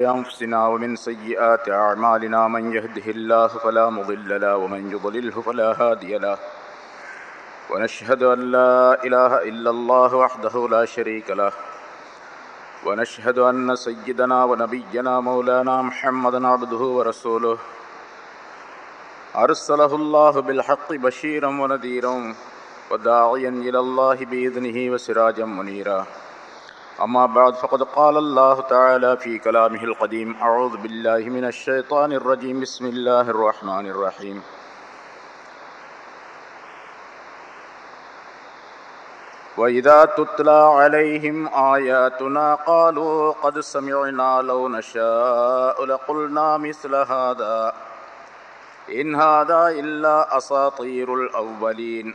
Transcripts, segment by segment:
أنفسنا ومن سيئات أعمالنا من يهده الله فلا مضل له ومن يضلله فلا هادي له. ونشهد أن لا إله إلا الله وحده لا شريك له. ونشهد أن سيدنا ونبينا مولانا محمدا عبده ورسوله. أرسله الله بالحق بشيرا ونذيرا وداعيا إلى الله بإذنه وسراجا منيرا. أما بعد فقد قال الله تعالى في كلامه القديم أعوذ بالله من الشيطان الرجيم. بسم الله الرحمن الرحيم. وإذا تتلى عليهم آياتنا قالوا قد سمعنا لو نشاء لقلنا مثل هذا. إن هذا إلا أساطير الأولين.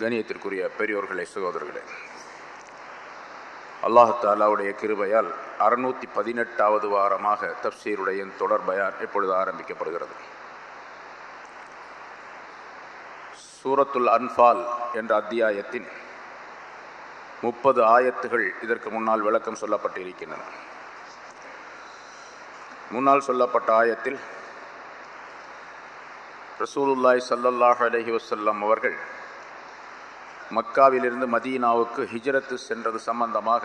கணியத்திற்குரிய பெரியோர்களே சகோதரர்களே. அல்லாஹாலாவுடைய கிருபையால் அறுநூற்றி பதினெட்டாவது வாரமாக தப்சீருடைய தொடர் பயான் இப்பொழுது ஆரம்பிக்கப்படுகிறது. சூரத்துல் அன்பால் என்ற அத்தியாயத்தின் முப்பது ஆயத்துகள் இதற்கு முன்னால் விளக்கம் சொல்லப்பட்டிருக்கின்றன. முன்னால் சொல்லப்பட்ட ஆயத்தில் ரசூலுல்லாய் சல்லல்லாஹ் அலஹி வசல்லம் அவர்கள் மக்காவிலிருந்து மதீனாவுக்கு ஹிஜரத்து சென்றது சம்பந்தமாக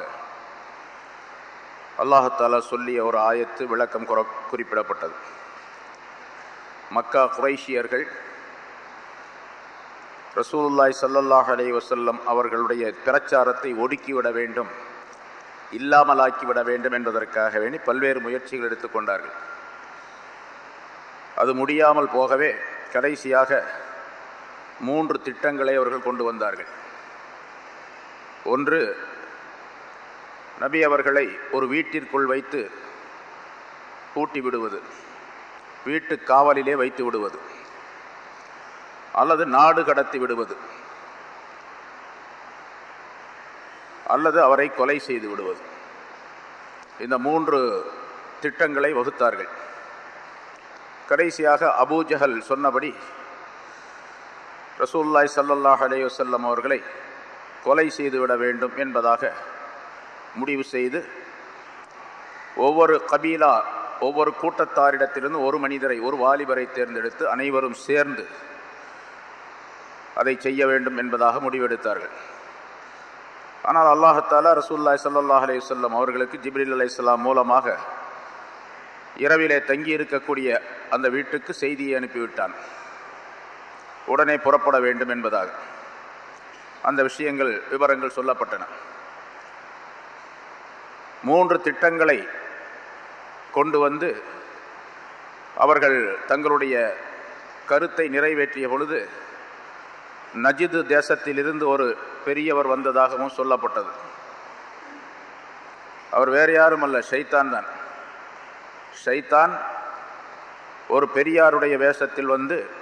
அல்லாஹாலா சொல்லிய ஒரு ஆயத்து விளக்கம் குறிப்பிடப்பட்டது. மக்கா குறைஷியர்கள் ரசூலுல்லாய் சல்லல்லாஹ் அலி வசல்லம் அவர்களுடைய பிரச்சாரத்தை ஒடுக்கிவிட வேண்டும் இல்லாமலாக்கிவிட வேண்டும் என்பதற்காக வேண்டி பல்வேறு முயற்சிகள் எடுத்துக்கொண்டார்கள் அது முடியாமல் போகவே கடைசியாக மூன்று திட்டங்களை அவர்கள் கொண்டு வந்தார்கள். ஒன்று நபி அவர்களை ஒரு வீட்டிற்குள் வைத்து பூட்டி விடுவது வீட்டு காவலிலே வைத்து விடுவது அல்லது நாடு கடத்தி விடுவது அல்லது அவரை கொலை செய்து விடுவது. இந்த மூன்று திட்டங்களை வகுத்தார்கள். கடைசியாக அபூஜஹல் சொன்னபடி ரசூல்லாய் சல்லல்லாஹ் அலையுசல்லம் அவர்களை கொலை செய்துவிட வேண்டும் என்பதாக முடிவு செய்து ஒவ்வொரு கபீலா ஒவ்வொரு கூட்டத்தாரிடத்திலிருந்து ஒரு மனிதரை ஒரு வாலிபரை தேர்ந்தெடுத்து அனைவரும் சேர்ந்து அதை செய்ய வேண்டும் என்பதாக முடிவெடுத்தார்கள். ஆனால் அல்லாஹாலா ரசூல்லாய் சல்லாஹ் அலையுசல்லம் அவர்களுக்கு ஜிப்ரில் அலை இஸ்லாம் மூலமாக இரவிலே தங்கி இருக்கக்கூடிய அந்த வீட்டுக்கு செய்தியை அனுப்பிவிட்டான். உடனே புறப்பட வேண்டும் என்பதாக. அந்த விஷயங்கள் விவரங்கள் சொல்லப்பட்டன. மூன்று திட்டங்களை கொண்டு வந்து அவர்கள் தங்களுடைய கருத்தை நிறைவேற்றிய பொழுது நஜிது தேசத்திலிருந்து ஒரு பெரியவர் வந்ததாகவும் சொல்லப்பட்டது. அவர் வேறு யாரும் அல்ல ஷைத்தான் தான். ஷைத்தான் ஒரு பெரியாருடைய வேஷத்தில் வந்து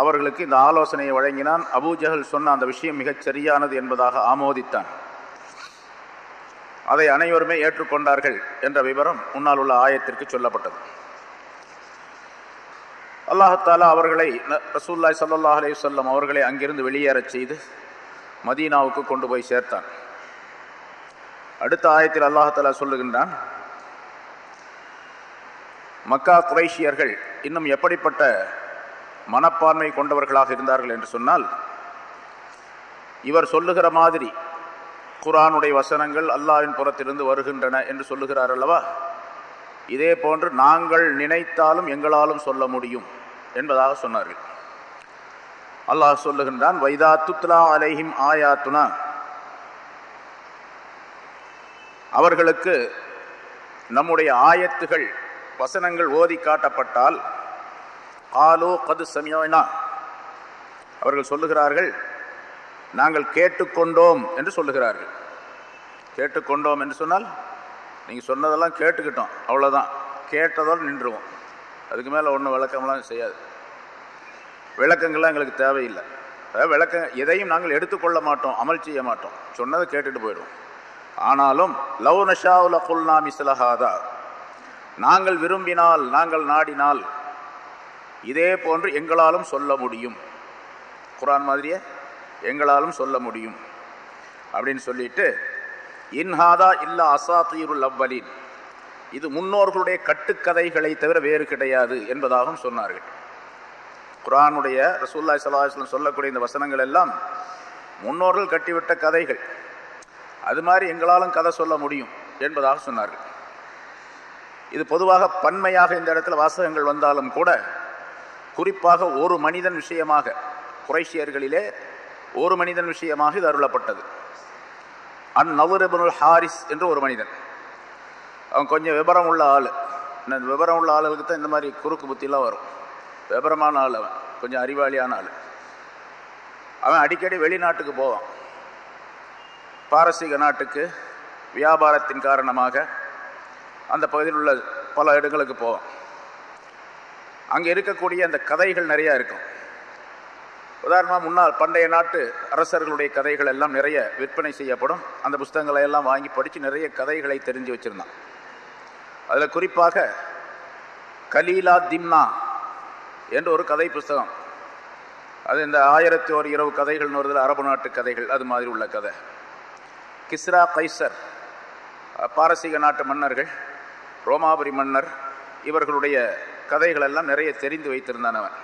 அவர்களுக்கு இந்த ஆலோசனையை வழங்கினான். அபூஜஹல் சொன்ன அந்த விஷயம் மிகச் சரியானது என்பதாக ஆமோதித்தான். அதை அனைவருமே ஏற்றுக்கொண்டார்கள் என்ற விவரம் முன்னால் உள்ள ஆயத்திற்கு சொல்லப்பட்டது. அல்லாஹாலா அவர்களை ரசூல்லாய் சல்லாஹ் அலி சொல்லம் அவர்களை அங்கிருந்து வெளியேறச் செய்து மதீனாவுக்கு கொண்டு போய் சேர்த்தான். அடுத்த ஆயத்தில் அல்லாஹாலா சொல்லுகின்றான் மக்கா குறைஷியர்கள் இன்னும் எப்படிப்பட்ட மனப்பான்மை கொண்டவர்களாக இருந்தார்கள் என்று சொன்னால் இவர் சொல்லுகிற மாதிரி குரானுடைய வசனங்கள் அல்லாவின் புறத்திலிருந்து வருகின்றன என்று சொல்லுகிறார் அல்லவா? இதே போன்று நாங்கள் நினைத்தாலும் எங்களாலும் சொல்ல முடியும் என்பதாக சொன்னார்கள். அல்லாஹ் சொல்லுகின்றான் வைதா துத்லா அலைஹிம் ஆயாத்துனா. அவர்களுக்கு நம்முடைய ஆயத்துகள் வசனங்கள் ஓதி காட்டப்பட்டால் ஆலோ கது சமியோனா அவர்கள் சொல்லுகிறார்கள் நாங்கள் கேட்டுக்கொண்டோம் என்று சொல்லுகிறார்கள். கேட்டுக்கொண்டோம் என்று சொன்னால் நீங்கள் சொன்னதெல்லாம் கேட்டுக்கிட்டோம் அவ்வளோதான் கேட்டதோடு நின்றுவோம். அதுக்கு மேலே ஒன்றும் விளக்கம்லாம் செய்யாது. விளக்கங்கள்லாம் எங்களுக்கு தேவையில்லை. அதாவது விளக்க எதையும் நாங்கள் எடுத்துக்கொள்ள மாட்டோம் அமல் செய்ய மாட்டோம். சொன்னதை கேட்டுட்டு போயிடுவோம். ஆனாலும் லவ் நஷாவுல குல்னா மிஸ்லஹாதா. நாங்கள் விரும்பினால் நாங்கள் நாடினால் இதே போன்று எங்களாலும் சொல்ல முடியும். குரான் மாதிரியே? எங்களாலும் சொல்ல முடியும். அப்படின்னு சொல்லிட்டு இன்ஹாதா இல்லா அசாத்தீருல் அவ்வலின். இது முன்னோர்களுடைய கட்டுக்கதைகளை தவிர வேறு கிடையாது என்பதாகவும் சொன்னார்கள். குரானுடைய ரசூல்லாய் சலாஹ்லம் சொல்லக்கூடிய இந்த வசனங்கள் எல்லாம் முன்னோர்கள் கட்டிவிட்ட கதைகள். அது மாதிரி எங்களாலும் கதை சொல்ல முடியும் என்பதாக சொன்னார்கள். இது பொதுவாக பன்மையாக இந்த இடத்துல வாசகங்கள் வந்தாலும் கூட குறிப்பாக ஒரு மனிதன் விஷயமாக குறைஷியர்களிலே ஒரு மனிதன் விஷயமாக இது அருளப்பட்டது. அன் நவரபுல் ஹாரிஸ் என்று ஒரு மனிதன். அவன் கொஞ்சம் விபரம் உள்ள ஆள். இந்த விபரம் உள்ள ஆளுகளுக்கு தான் இந்த மாதிரி குறுக்கு புத்திலாம் வரும். விபரமான ஆள் அவன். கொஞ்சம் அறிவாளியான ஆள். அவன் அடிக்கடி வெளிநாட்டுக்கு போவான். பாரசீக நாட்டுக்கு வியாபாரத்தின் காரணமாக அந்த பகுதியில் உள்ள பல இடங்களுக்கு போவான். அங்கே இருக்கக்கூடிய அந்த கதைகள் நிறையா இருக்கும். உதாரணமாக முன்னால் பண்டைய நாட்டு அரசர்களுடைய கதைகள் எல்லாம் நிறைய விற்பனை செய்யப்படும். அந்த புஸ்தகங்களை எல்லாம் வாங்கி படித்து நிறைய கதைகளை தெரிஞ்சு வச்சுருந்தான். அதில் குறிப்பாக கலீலா திம்னா என்ற ஒரு கதை புஸ்தகம். அது இந்த ஆயிரத்தி ஒரு இரவு கதைகள்னு வருதில் அரபு நாட்டு கதைகள் அது மாதிரி உள்ள கதை. கிஸ்ரா கைசர் பாரசீக நாட்டு மன்னர்கள் ரோமாபுரி மன்னர் இவர்களுடைய கதைகள் எல்லாம் நிறைய தெரிந்து வைத்திருந்தான் அவன்.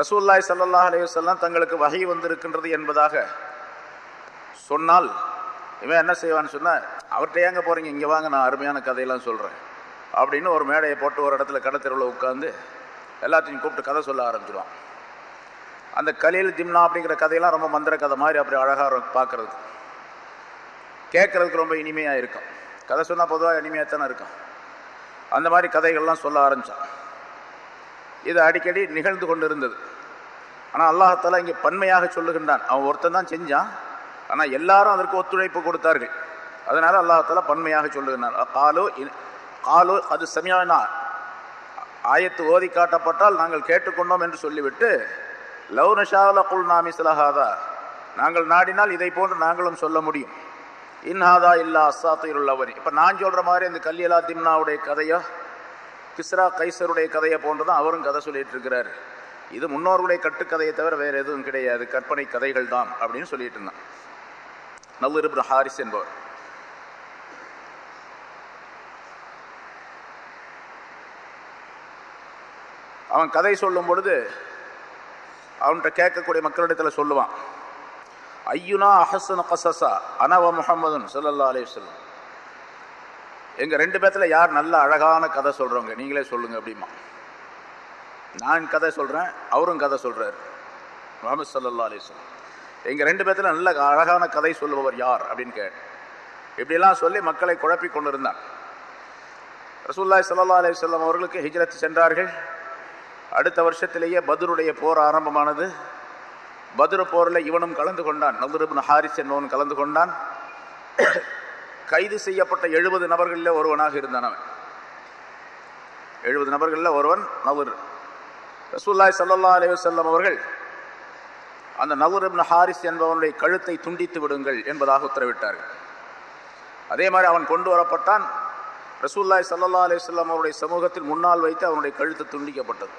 ரசூல்லாய் சல்லாஹ் அலையுசல்லாம் தங்களுக்கு வகை வந்திருக்கின்றது என்பதாக சொன்னால் இவன் என்ன செய்வான்னு சொன்னால் அவர்கிட்ட ஏங்க போகிறீங்க இங்கே வாங்க நான் அருமையான கதையெல்லாம் சொல்கிறேன் அப்படின்னு ஒரு மேடையை போட்டு ஒரு இடத்துல கடத்தெருவில் உட்காந்து எல்லாத்தையும் கூப்பிட்டு கதை சொல்ல ஆரம்பிச்சிடுவான் அந்த கலியல் ஜிம்னா அப்படிங்கிற கதையெல்லாம் ரொம்ப மந்திர கதை மாதிரி அப்படி அழகாக பார்க்குறதுக்கு. கேட்குறதுக்கு ரொம்ப இனிமையாக இருக்கும். கதை சொன்னால் பொதுவாக இனிமையாக தானே இருக்கும். அந்த மாதிரி கதைகள்லாம் சொல்ல ஆரம்பித்தான் இது அடிக்கடி நிகழ்ந்து கொண்டு இருந்தது ஆனால் அல்லாஹாலா இங்கே பன்மையாக சொல்லுகின்றான். அவன் ஒருத்தன் தான் செஞ்சான். ஆனால் எல்லாரும் அதற்கு ஒத்துழைப்பு கொடுத்தார்கள். அதனால் அல்லாஹாலா பன்மையாக சொல்லுகின்றான். காலோ காலோ அது சமியானா. ஆயத்து ஓதி காட்டப்பட்டால் நாங்கள் கேட்டுக்கொண்டோம் என்று சொல்லிவிட்டு லவ் நஷாவில் குல் நாமி சிலஹாதா நாங்கள் நாடினால் இதை போன்று நாங்களும் சொல்ல முடியும். இன்னாதா இல்லா அசாத்தையுள்ளவனி இப்போ நான் சொல்கிற மாதிரி இந்த கல்யலா திம்னாவுடைய கதையோ கிஸ்ரா கைசருடைய கதையை போன்று தான் அவரும் கதை சொல்லிட்டு இருக்கிறாரு இது முன்னோர்களுடைய கட்டுக்கதையை தவிர வேறு எதுவும் கிடையாது. கற்பனை கதைகள் தான் அப்படின்னு சொல்லிட்டு இருந்தான். நல்லிருப்பு ஹாரிஸ் என்பவர். அவன் கதை சொல்லும் பொழுது அவன்கிட்ட கேட்கக்கூடிய மக்களிடத்தில் சொல்லுவான். ஐயுனா அஹசன் கசசா அனவ முகமதுன் சொல்லல்லா அலே சொல்லும் எங்கள் ரெண்டு பேர்த்தில் யார் நல்ல அழகான கதை சொல்கிறவங்க நீங்களே சொல்லுங்கள் அப்படிமா. நான் கதை சொல்கிறேன் அவரும் கதை சொல்கிறார் முகமது சல்லா அலிஸ்லாம் எங்கள் ரெண்டு பேர்த்தில் நல்ல அழகான கதை சொல்லுபவர் யார் அப்படின்னு கேட் இப்படிலாம் சொல்லி மக்களை குழப்பி கொண்டு இருந்தான் ரசூல்லாய் சல்லா அலிஸ்லாம் அவர்களுக்கு ஹிஜ்ரத் சென்றார்கள். அடுத்த வருஷத்திலேயே பத்ருடைய போர் ஆரம்பமானது. பத்ரு போரில் இவனும் கலந்து கொண்டான். நதுருபின் ஹாரிஸ் என்பவன் கலந்து கொண்டான். கைது செய்யப்பட்ட எழுபது நபர்களில் ஒருவனாக இருந்தான் அவன். எழுபது நபர்களில் ஒருவன் நவுர் ரசூல்லாய் சல்லா அலி அவர்கள் அந்த நவர் இப்னு ஹாரிஸ் என்பவனுடைய கழுத்தை துண்டித்து விடுங்கள் என்பதாக உத்தரவிட்டார்கள். அதே மாதிரி அவன் கொண்டு வரப்பட்டான். ரசூல்லாய் சல்லா அலி அவருடைய சமூகத்தில் முன்னால் வைத்து அவனுடைய கழுத்து துண்டிக்கப்பட்டது.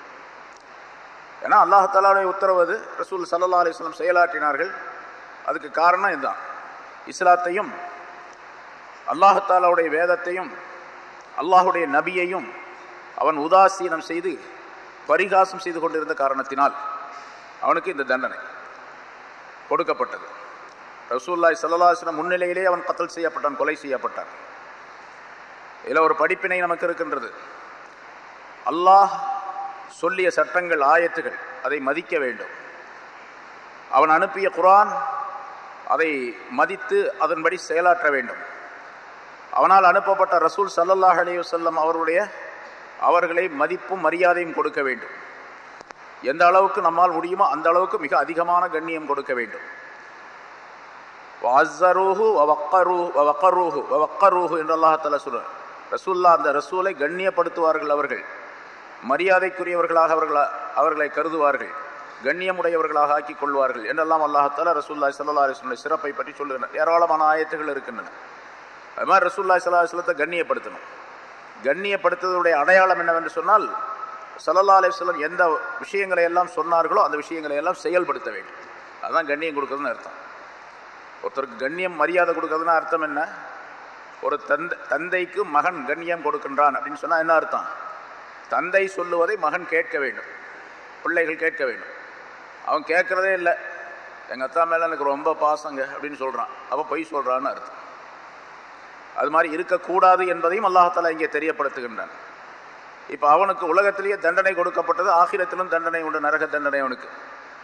ஏன்னா அல்லாஹாலாவுடைய உத்தரவு அது. ரசூல் சல்லா அலிஸ்லாம் செயலாற்றினார்கள். அதுக்கு காரணம் இதுதான். இஸ்லாத்தையும் அல்லாஹாலாவுடைய வேதத்தையும் அல்லாஹுடைய நபியையும் அவன் உதாசீனம் செய்து பரிகாசம் செய்து கொண்டிருந்த காரணத்தினால் அவனுக்கு இந்த தண்டனை கொடுக்கப்பட்டது. ரசூல்லாய் சல்லாஹிஸ்லம் முன்னிலையிலே அவன் கத்தல் செய்யப்பட்டான் கொலை செய்யப்பட்டான். இதில் ஒரு படிப்பினை நமக்கு இருக்கின்றது. அல்லாஹ் சொல்லிய சட்டங்கள் ஆயத்துகள் அதை மதிக்க வேண்டும். அவன் அனுப்பிய குரான் அதை மதித்து அதன்படி செயலாற்ற வேண்டும். அவனால் அனுப்பப்பட்ட ரசூல் சல்லல்லாஹ் அலி வல்லம் அவருடைய அவர்களை மதிப்பும் மரியாதையும் கொடுக்க வேண்டும். எந்த அளவுக்கு நம்மால் முடியுமோ அந்த அளவுக்கு மிக அதிகமான கண்ணியம் கொடுக்க வேண்டும். வாசரூஹு வவக்கரூ வக்கரூஹு வவக்கரூஹு என்று அல்லாஹால சொல்கிறார் ரசூல்லா அந்த ரசூலை கண்ணியப்படுத்துவார்கள் அவர்கள். மரியாதைக்குரியவர்களாக அவர்கள் அவர்களை கருதுவார்கள். கண்ணியமுடையவர்களாக ஆக்கிக் கொள்வார்கள் என்றெல்லாம் அல்லாஹால ரசூல்லா சல்லா அலிஸ்லுடைய சிறப்பை பற்றி சொல்லுகின்றன ஏராளமான ஆயத்துகள் இருக்கின்றன. அது மாதிரி ரசூல்லா சல்லா அலிஸ்லத்தை கண்ணியப்படுத்தணும். கண்ணியப்படுத்துவதுடைய அடையாளம் என்னவென்று சொன்னால் சல்லா அலிஸ்லம் எந்த விஷயங்களை எல்லாம் சொன்னார்களோ அந்த விஷயங்களை எல்லாம் செயல்படுத்த வேண்டும். அதுதான் கண்ணியம் கொடுக்குறதுன்னு அர்த்தம். ஒருத்தருக்கு கண்ணியம் மரியாதை கொடுக்குறதுன்னா அர்த்தம் என்ன? ஒரு தந்தை தந்தைக்கு மகன் கண்ணியம் கொடுக்கின்றான் அப்படின்னு சொன்னால் என்ன அர்த்தம்? தந்தை சொல்லுவதை மகன் கேட்க வேண்டும். பிள்ளைகள் கேட்க வேண்டும். அவன் கேட்குறதே இல்லை. எங்கள் அத்தா மேலே எனக்கு ரொம்ப பாசங்க அப்படின்னு சொல்கிறான் அவன் பொய் சொல்கிறான்னு அர்த்தம். அது மாதிரி இருக்கக்கூடாது என்பதையும் அல்லாஹாலா இங்கே தெரியப்படுத்துகின்றான். இப்போ அவனுக்கு உலகத்திலேயே தண்டனை கொடுக்கப்பட்டது ஆகிரத்திலும் தண்டனை உண்டு நரக தண்டனை அவனுக்கு.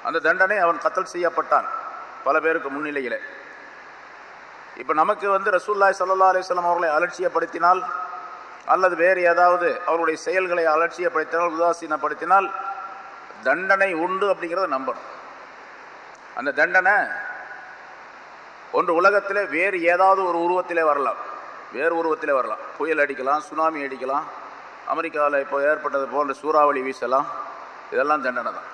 அந்த தண்டனை அவன் கத்தல் செய்யப்பட்டான் பல பேருக்கு முன்னிலையில். இப்போ நமக்கு வந்து ரசூல்லாய் சல்லா அலிஸ்லாம் அவர்களை அலட்சியப்படுத்தினால் அல்லது வேறு ஏதாவது அவருடைய செயல்களை அலட்சியப்படுத்தினால் உதாசீனப்படுத்தினால் தண்டனை உண்டு அப்படிங்கிறத நம்பணும். அந்த தண்டனை ஒன்று உலகத்தில் வேறு ஏதாவது ஒரு உருவத்திலே வரலாம். வேறு உருவத்திலே வரலாம். புயல் அடிக்கலாம் சுனாமி அடிக்கலாம் அமெரிக்காவில் இப்போ ஏற்பட்டது போன்ற சூறாவளி வீசலாம். இதெல்லாம் தண்டனை தான்.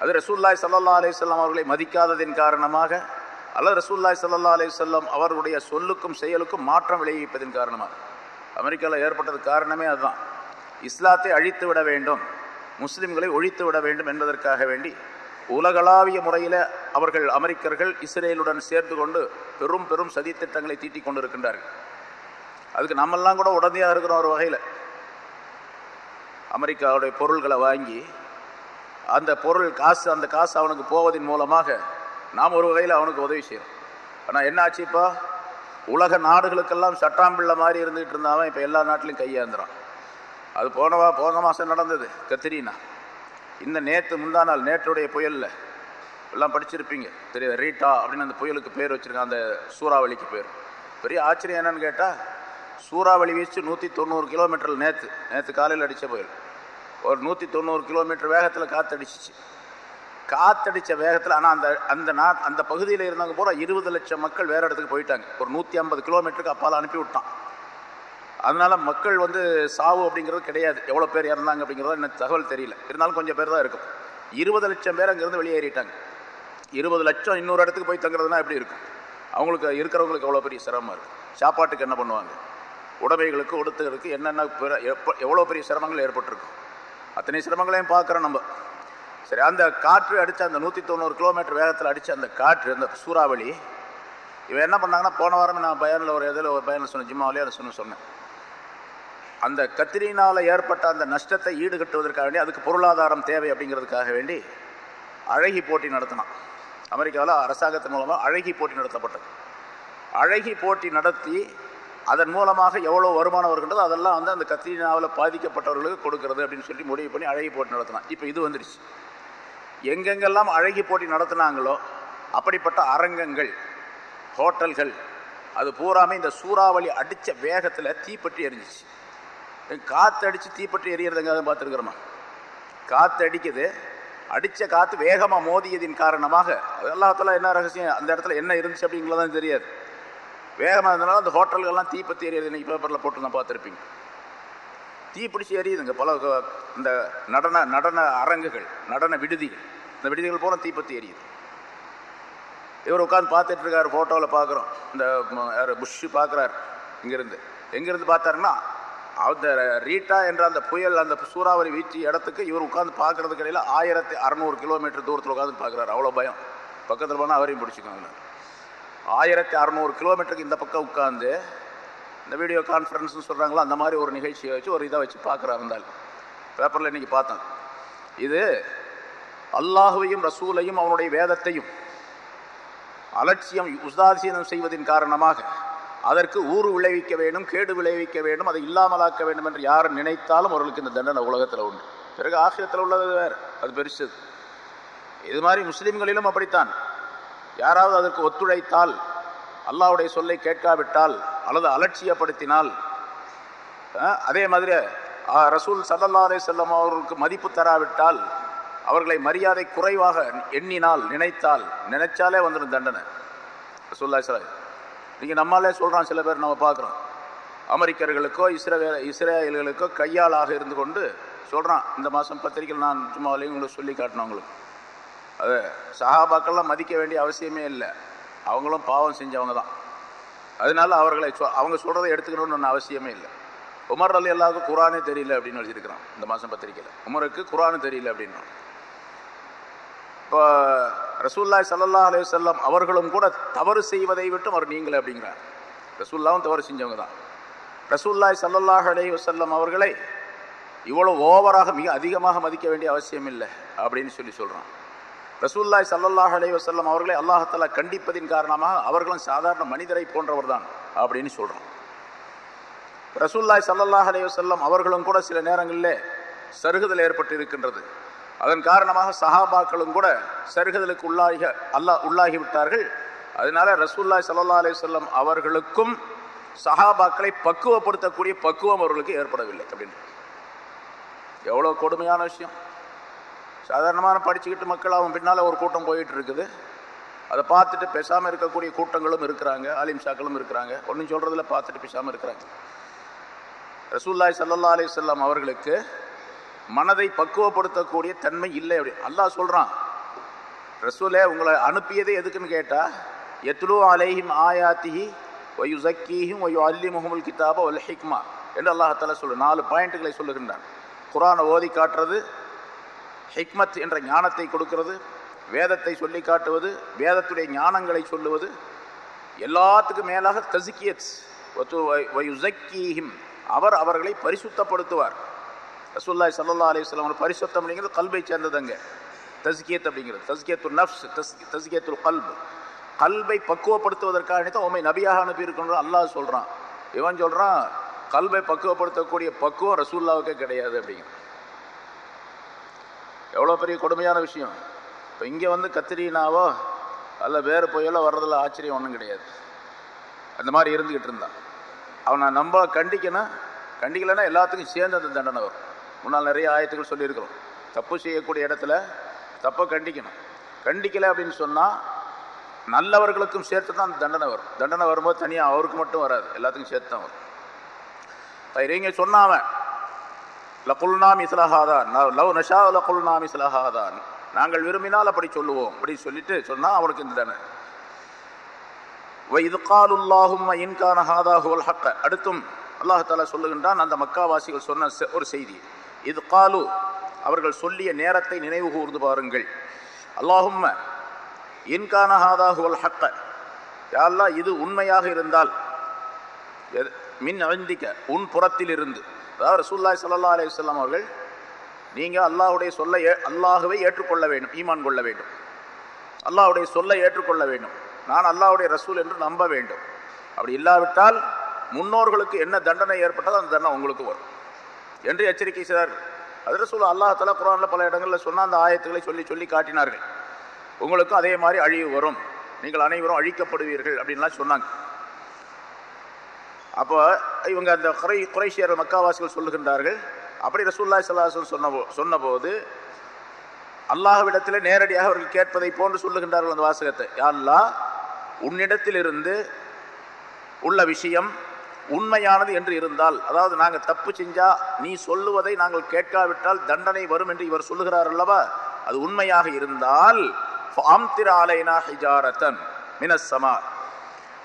அது ரசூல்லாய் சல்லா அலிசல்லாம் அவர்களை மதிக்காததின் காரணமாக அல்லது ரசூல்லாய் சல்லா அலிசல்லாம் அவர்களுடைய சொல்லுக்கும் செயலுக்கும் மாற்றம் விளைவிப்பதன் காரணமாக. அமெரிக்காவில் ஏற்பட்டது காரணமே அதுதான். இஸ்லாத்தை அழித்து விட வேண்டும் முஸ்லிம்களை ஒழித்து விட வேண்டும் என்பதற்காக வேண்டி உலகளாவிய முறையில் அவர்கள் அமெரிக்கர்கள் இஸ்ரேலுடன் சேர்ந்து கொண்டு பெரும் பெரும் சதித்திட்டங்களை தீட்டிக் கொண்டிருக்கின்றார்கள். அதுக்கு நம்மெல்லாம் கூட உடனடியாக இருக்கிறோம் ஒரு வகையில். அமெரிக்காவுடைய பொருள்களை வாங்கி அந்த பொருள் காசு அந்த காசு அவனுக்கு போவதன் மூலமாக நாம் ஒரு வகையில் அவனுக்கு உதவி செய்யணும் ஆனால் என்ன ஆச்சுப்பா உலக நாடுகளுக்கெல்லாம் சட்டாம்பிள்ளை மாதிரி இருந்துகிட்டு இருந்தாவன் இப்போ எல்லா நாட்டிலையும் கையாந்துறான். அது போனவா போன மாதம் நடந்தது கத்திரினா. இந்த நேற்று முந்தா நாள் நேற்றுடைய புயலில். எல்லாம் படிச்சிருப்பீங்க. தெரியாது ரீட்டா அப்படின்னு அந்த புயலுக்கு பேர் வச்சுருக்கான் அந்த சூறாவளிக்கு பேர். பெரிய ஆச்சரியம் என்னன்னு கேட்டால் சூறாவளி வீச்சு நூற்றி தொண்ணூறு கிலோமீட்டரில் நேற்று நேற்று காலையில் அடித்த புயல். ஒரு நூற்றி தொண்ணூறு கிலோமீட்டர் வேகத்தில் காற்றடிச்சிச்சு காத்தடித்த வேகத்தில் ஆனால் அந்த அந்த நா அந்த பகுதியில் இருந்தவங்க பூரா இருபது லட்சம் மக்கள் வேறு இடத்துக்கு போயிட்டாங்க. ஒரு நூற்றி ஐம்பது கிலோமீட்டருக்கு அப்பால் அனுப்பி விட்டான். அதனால் மக்கள் வந்து சாவு அப்படிங்கிறது கிடையாது. எவ்வளோ பேர் இறந்தாங்க அப்படிங்கிறது எனக்கு தகவல் தெரியல. இருந்தாலும் கொஞ்சம் பேர் தான் இருக்கும். இருபது லட்சம் பேர் அங்கேருந்து வெளியேறிட்டாங்க. இருபது லட்சம் இன்னொரு இடத்துக்கு போய் தங்குறதுனா எப்படி இருக்கும்? அவங்களுக்கு இருக்கிறவங்களுக்கு எவ்வளோ பெரிய சிரமம் இருக்குது சாப்பாட்டுக்கு என்ன பண்ணுவாங்க? உடமைகளுக்கு உடுத்துகளுக்கு என்னென்ன எப்போ எவ்வளோ பெரிய சிரமங்கள் ஏற்பட்டிருக்கும்? அத்தனை சிரமங்களையும் பார்க்குறோம் நம்ம. சரி அந்த காற்று அடித்த அந்த நூற்றி தொண்ணூறு கிலோமீட்டர் வேகத்தில் அடித்த அந்த காற்று அந்த சூறாவளி இவன் என்ன பண்ணாங்கன்னா போன வாரம் நான் பயனில் ஒரு இதில் ஒரு பயனில் சொன்னேன் ஜிம்மாவிலே அதை சொன்ன சொன்னேன். அந்த கத்திரினால் ஏற்பட்ட அந்த நஷ்டத்தை ஈடுகட்டுவதற்காக வேண்டி அதுக்கு பொருளாதாரம் தேவை அப்படிங்கிறதுக்காக வேண்டி அழகி போட்டி நடத்தினான். அமெரிக்காவில் அரசாங்கத்தின் மூலமாக அழகி போட்டி நடத்தப்பட்டது. அழகி போட்டி நடத்தி அதன் மூலமாக எவ்வளோ வருமானம் வருகின்றதோ அதெல்லாம் வந்து அந்த கத்திரினாவில் பாதிக்கப்பட்டவர்களுக்கு கொடுக்கறது அப்படின்னு சொல்லி முடிவு பண்ணி அழகி போட்டி நடத்தினான். இப்போ இது வந்துடுச்சு எங்கெங்கெல்லாம் அழகி போட்டி நடத்தினாங்களோ அப்படிப்பட்ட அரங்கங்கள் ஹோட்டல்கள் அது பூராமே இந்த சூறாவளி அடித்த வேகத்தில் தீப்பற்றி எரிஞ்சிச்சு. காற்று அடித்து தீப்பற்றி எரியறதுங்க பார்த்துருக்குறோமா? காற்று அடிக்குது அடித்த காற்று வேகமாக மோதியதின் காரணமாக அது எல்லாத்துல என்ன ரகசியம்? அந்த இடத்துல என்ன இருந்துச்சு அப்படிங்கிறதான் தெரியாது. வேகமாக இருந்தனால அந்த ஹோட்டல்கள்லாம் தீப்பற்றி எரியறது இன்னைக்கு பேப்பரில் போட்டு நான் பார்த்துருப்பீங்க. தீப்பிடிச்சு எரியுதுங்க பல இந்த நடன நடன அரங்குகள் நடன விடுதிகள். இந்த விடுதிகள் போல தீப்பத்தி எரியுது. இவர் உட்காந்து பார்த்துட்டு இருக்காரு ஃபோட்டோவில் பார்க்குறோம். இந்த யார் புஷ்ஷு பார்க்குறாரு. இங்கேருந்து. எங்கேருந்து பார்த்தாருன்னா அந்த ரீட்டா என்ற அந்த புயல் அந்த சூறாவளி வீச்சு இடத்துக்கு இவர் உட்காந்து பார்க்கறதுக்கு இடையில ஆயிரத்தி அறநூறு கிலோமீட்டர் தூரத்தில் உட்காந்து பார்க்குறாரு. அவ்வளோ பயம். பக்கத்தில் போனால் அவரையும் பிடிச்சிக்கோங்க ஆயிரத்தி அறநூறு கிலோமீட்டருக்கு இந்த பக்கம் உட்காந்து இந்த வீடியோ கான்ஃபரன்ஸ்னு சொல்கிறாங்களோ அந்த மாதிரி ஒரு நிகழ்ச்சியை வச்சு ஒரு இதை வச்சு பார்க்குறா இருந்தால். பேப்பரில் இன்றைக்கி பார்த்தேன். இது அல்லாஹுவையும் ரசூலையும் அவனுடைய வேதத்தையும் அலட்சியம் உஸ்தாசீனம் செய்வதின் காரணமாக அதற்கு ஊறு விளைவிக்க வேண்டும் கேடு விளைவிக்க வேண்டும் அதை இல்லாமலாக்க வேண்டும் என்று யார் நினைத்தாலும் அவர்களுக்கு இந்த தண்டனை உலகத்தில் உண்டு. பிறகு ஆசிரியத்தில் உள்ளது வேறு அது பெருசு. இது மாதிரி முஸ்லீம்களிலும் அப்படித்தான். யாராவது அதற்கு ஒத்துழைத்தால் அல்லாவுடைய சொல்லை கேட்காவிட்டால் அல்லது அலட்சியப்படுத்தினால் அதே மாதிரி ரசூல் சல்லல்லா அலே செல்லம் அவர்களுக்கு மதிப்பு தராவிட்டால் அவர்களை மரியாதை குறைவாக எண்ணினால் நினைத்தால் நினைச்சாலே வந்துடும் தண்டனை. ரசூல்லா சார் நீங்கள் நம்மளே சொல்கிறான் சில பேர் நம்ம பார்க்குறோம். அமெரிக்கர்களுக்கோ இஸ்ரே இஸ்ரேலுகளுக்கோ கையாளாக இருந்து கொண்டு சொல்கிறான் இந்த மாதம் பத்திரிக்கையில் நான் சும்மாவிலையும் உங்களுக்கு சொல்லி காட்டினேன் உங்களுக்கு. அது சஹாபாக்கள்லாம் மதிக்க வேண்டிய அவசியமே இல்லை. அவங்களும் பாவம் செஞ்சவங்க தான். அதனால அவர்களை அவங்க சொல்கிறத எடுத்துக்கணும்னு ஒன்று அவசியமே இல்லை. உமர் அலி அல்லாவுக்கு குரானே தெரியல அப்படின்னு எழுதியிருக்கிறான் இந்த மாதம் பத்திரிக்கையில். உமருக்கு குரானு தெரியல அப்படின்னா. இப்போ ரசூல்லாய் சல்லா அலி செல்லம் அவர்களும் கூட தவறு செய்வதை விட்டு அவர் நீங்களே அப்படிங்கிறார். ரசூல்லாவும் தவறு செஞ்சவங்க தான். ரசூல்லாய் சல்லல்லாஹ் அலி வசல்லம் அவர்களை இவ்வளோ ஓவராக மிக அதிகமாக மதிக்க வேண்டிய அவசியம் இல்லை அப்படின்னு சொல்லி சொல்கிறான் ரசூல்லாய் சல்லல்லாஹ் அலி வசல்லம் அவர்களை அல்லாஹாலா கண்டிப்பதின் காரணமாக அவர்களும் சாதாரண மனிதரை போன்றவர் தான் அப்படின்னு சொல்கிறோம் ரசூல்லாய் சல்லல்லாஹ் அலி வசல்லம் அவர்களும் கூட சில நேரங்களில் சருகுதல் ஏற்பட்டு இருக்கின்றது அதன் காரணமாக சஹாபாக்களும் கூட சருகுதலுக்கு உள்ளாகி அல்லாஹ் உள்ளாகி விட்டார்கள். அதனால ரசூல்லாய் சல்லா அலி சொல்லம் அவர்களுக்கும் சஹாபாக்களை பக்குவப்படுத்தக்கூடிய பக்குவம் அவர்களுக்கு ஏற்படவில்லை அப்படின்னு. எவ்வளோ கொடுமையான விஷயம். சாதாரணமான படிச்சுக்கிட்டு மக்கள் அவன் பின்னால் ஒரு கூட்டம் போயிட்டு இருக்குது அதை பார்த்துட்டு பேசாமல் இருக்கக்கூடிய கூட்டங்களும் இருக்கிறாங்க அலிம்சாக்களும் இருக்கிறாங்க. ஒன்றும் சொல்கிறதில் பார்த்துட்டு பேசாமல் இருக்கிறாங்க. ரசூல்லாய் சல்லா அலி சொல்லாம் அவர்களுக்கு மனதை பக்குவப்படுத்தக்கூடிய தன்மை இல்லை அப்படி. அல்லாஹ் சொல்கிறான் ரசூலே உங்களை அனுப்பியதே எதுக்குன்னு கேட்டால் எத்லு அலைஹிம் ஆயாத்திஹி ஒயு சக்கீஹும் ஒயு அல்லி முகமுல் கிதாபோ ஒல் ஹிக்மா என்று அல்லாஹால சொல்லு நாலு பாயிண்ட்டுகளை சொல்லுகின்றான். குரானை ஓதி காட்டுறது ஹிக்மத் என்ற ஞானத்தை கொடுக்கிறது வேதத்தை சொல்லி காட்டுவது வேதத்துடைய ஞானங்களை சொல்லுவது எல்லாத்துக்கும் மேலாக தசிக்கியத் அவர் அவர்களை பரிசுத்தப்படுத்துவார். ரசூல்லாய் சல்லா அலிஸ்லாம் பரிசுத்தம் அப்படிங்கிறது கல்வை சேர்ந்ததுங்க. தசிக்கியத் அப்படிங்கிறது தஸ்கியத்து நஃப்ஸ் தஸ் தஸ்கியத்துல் கல்பு. கல்வை பக்குவப்படுத்துவதற்காக தான் உண்மை நபியாக அனுப்பியிருக்கணும் அல்லாஹ் சொல்கிறான் இவன் சொல்கிறான் கல்வை பக்குவப்படுத்தக்கூடிய பக்குவம் ரசூல்லாவுக்கே கிடையாது அப்படிங்கிற எவ்வளோ பெரிய கொடுமையான விஷயம். இப்போ இங்கே வந்து கத்திரினாவோ அல்ல வேறு புயலோ வர்றதில் ஆச்சரியம் ஒன்றும் கிடையாது. அந்த மாதிரி இருந்துக்கிட்டு இருந்தான். அவனை நம்ம கண்டிக்கணும் கண்டிக்கலைன்னா எல்லாத்துக்கும் சேர்ந்து அந்த தண்டனை வரும். முன்னால் நிறைய ஆயத்துக்கள் சொல்லியிருக்கிறோம். தப்பு செய்யக்கூடிய இடத்துல தப்பை கண்டிக்கணும். கண்டிக்கலை அப்படின்னு சொன்னால் நல்லவர்களுக்கும் சேர்த்து தான் அந்த தண்டனை வரும். தண்டனை வரும்போது தனியாக அவருக்கு மட்டும் வராது. எல்லாத்துக்கும் சேர்த்து தான் வரும். சொன்னான் சொன்னாவன் லகுல்னா மிஸ்லஹாதான் லவ் நஷா லகுல்னா மிஸ்லஹாதான் நாங்கள் விரும்பினால் அப்படி சொல்லுவோம். அப்படி சொல்லிட்டு சொன்னால் அவனுக்கு இந்த தானே இது இன்கான ஹாதா ஹக்க. அடுத்தும் அல்லாஹால சொல்லுகின்றான் அந்த மக்காவாசிகள் சொன்ன ஒரு செய்தி. இது காலு அவர்கள் சொல்லிய நேரத்தை நினைவு கூர்ந்து பாருங்கள். அல்லாஹும் இன்கான ஹாதா ஹக்க. யாரெல்லாம் இது உண்மையாக இருந்தால் மின் அழிந்திக்க உன் புறத்தில் இருந்து அதாவது ரசூல்லாய் சல்லா அலி வல்லாம் அவர்கள் நீங்கள் அல்லாஹுடைய சொல்லை அல்லாஹுவை ஏற்றுக்கொள்ள வேண்டும் ஈமான் கொள்ள வேண்டும். அல்லாஹுடைய சொல்லை ஏற்றுக்கொள்ள வேண்டும். நான் அல்லாஹுடைய ரசூல் என்று நம்ப வேண்டும். அப்படி இல்லாவிட்டால் முன்னோர்களுக்கு என்ன தண்டனை ஏற்பட்டதோ அந்த தண்டனை உங்களுக்கு வரும். என்று எச்சரிக்கை செய்தார் அது ரசூல் அல்லாஹால குரானில் பல இடங்களில் சொன்ன அந்த ஆயத்துக்களை சொல்லி சொல்லி காட்டினார்கள். உங்களுக்கும் அதே மாதிரி அழிவு வரும். நீங்கள் அனைவரும் அழிக்கப்படுவீர்கள் அப்படின்லாம் சொன்னாங்க. அப்போ இவங்க அந்த குறை குறைஷியர் மக்காவாசிகள் சொல்லுகின்றார்கள். அப்படி ரசூல்லாய் சல்லாஹல் சொன்ன சொன்னபோது அல்லாஹ்விடத்தில் நேரடியாக அவர்கள் கேட்பதை போன்று சொல்லுகின்றார்கள் அந்த வாசகத்தை. யாருலா உன்னிடத்திலிருந்து உள்ள விஷயம் உண்மையானது என்று இருந்தால் அதாவது நாங்கள் தப்பு செஞ்சா நீ சொல்லுவதை நாங்கள் கேட்காவிட்டால் தண்டனை வரும் என்று இவர் சொல்லுகிறார் அல்லவா? அது உண்மையாக இருந்தால் மினசமா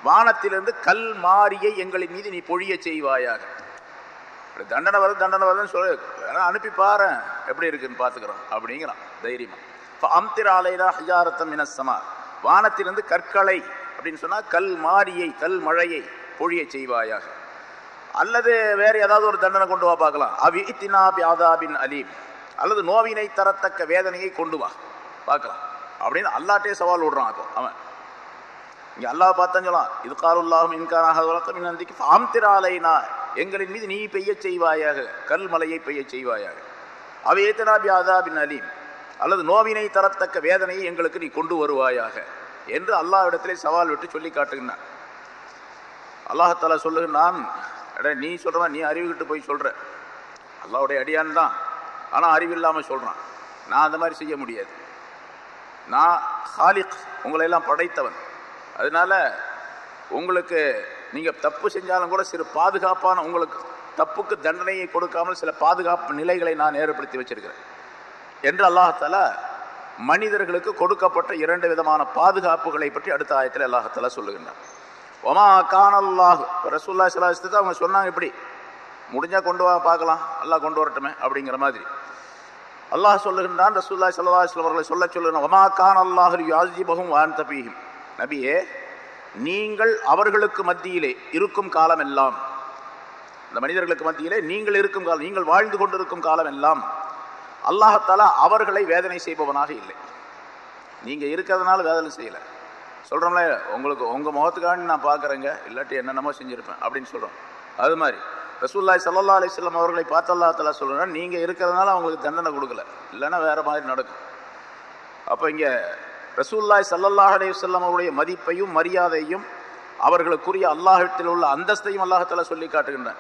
வானத்திலிருந்து கல் மாறியை எங்களின் மீது நீ பொழிய செய்வாயாக. தண்டனை வருது தண்டனை வருதுன்னு சொல்லு. அனுப்பி பாரு. எப்படி இருக்குன்னு பார்த்துக்கிறோம். அப்படிங்கிறான். தைரியமா. இப்போ அம்திராலைனா ஹஜாரத்தம் இனசமா வானத்திலிருந்து கற்களை அப்படின்னு சொன்னால் கல் மாரியை கல் மழையை பொழிய செய்வாயாக. அல்லது வேறு ஏதாவது ஒரு தண்டனை கொண்டு வா பார்க்கலாம். அவித்தினா ஆதாபின் அலீம். அல்லது நோவினை தரத்தக்க வேதனையை கொண்டு வா. பார்க்கலாம். அப்படின்னு அல்லாட்டே சவால் விடுறான் அப்போ. அவன். இங்கே அல்லாஹ் பார்த்தான் சொல்லலாம் இது காலுல்லாஹும் இன்கானாக வளர்த்தம் இன்னந்திக்கு ஆம்திராலைனா எங்களின் மீது நீ பெய்ய செய்வாயாக கல் மலையை பெய்ய செய்வாயாக. அவை அவையத்தனா பியாதாபின் அலீம். அல்லது நோவினை தரத்தக்க வேதனையை எங்களுக்கு நீ கொண்டு வருவாயாக. என்று அல்லாவிடத்திலே சவால் விட்டு சொல்லி காட்டுகின்றான். அல்லாஹாலா சொல்லுகிறான் அட நீ சொல்ற நீ அறிவுகிட்டு போய் சொல்ற. அல்லாவுடைய அடியான் தான். ஆனால் அறிவில்லாமல் சொல்கிறான் நான் அந்த மாதிரி செய்ய முடியாது. நான் ஹாலிக் உங்களை எல்லாம் படைத்தவன். அதனால உங்களுக்கு நீங்கள் தப்பு செஞ்சாலும் கூட சிறு பாதுகாப்பான உங்களுக்கு தப்புக்கு தண்டனையை கொடுக்காமல் சில பாதுகாப்பு நிலைகளை நான் ஏற்படுத்தி வச்சிருக்கிறேன். என்று அல்லாஹால மனிதர்களுக்கு கொடுக்கப்பட்ட இரண்டு விதமான பாதுகாப்புகளை பற்றி அடுத்த ஆயத்தில் அல்லாஹால சொல்லுகின்றான். ஒமா கானல்லாஹு ரசூல்லா சிலாஸ்து அவங்க சொன்னாங்க இப்படி முடிஞ்சால் கொண்டு வா பார்க்கலாம் அல்லாஹ் கொண்டு வரட்டுமே அப்படிங்கிற மாதிரி. அல்லாஹ் சொல்லுகின்றான் ரசூல்லா சல்லா அவர்களை சொல்ல சொல்லுகிறான் ஒமா கான் அல்லாஹு யாஜிபகும் வான் தபீகும் நபியே நீங்கள் அவர்களுக்கு மத்தியிலே இருக்கும் காலம் எல்லாம் இந்த மனிதர்களுக்கு மத்தியிலே நீங்கள் இருக்கும் காலம் நீங்கள் வாழ்ந்து கொண்டிருக்கும் காலம் எல்லாம் அல்லாஹத்தாலா அவர்களை வேதனை செய்பவனாக இல்லை. நீங்கள் இருக்கிறதுனால வேதனை செய்யலை. சொல்கிறோம்ல உங்களுக்கு உங்கள் முகத்துக்காண்டி நான் பார்க்குறேங்க இல்லாட்டி என்னென்னமோ செஞ்சுருப்பேன் அப்படின்னு சொல்கிறோம் அது மாதிரி ரசூல்லாய் சல்லா அலிஸ்லாம் அவர்களை பார்த்து அல்லா தலா நீங்கள் இருக்கிறதுனால அவங்களுக்கு தண்டனை கொடுக்கல. இல்லைன்னா வேறு மாதிரி நடக்கும். அப்போ இங்கே ரசூல்லாய் சல்லல்லாஹ் அலையுசல்லம் அவருடைய மதிப்பையும் மரியாதையும் அவர்களுக்குரிய அல்லாஹத்தில் உள்ள அந்தஸ்தையும் அல்லாஹத்தால சொல்லி காட்டுகின்றேன்.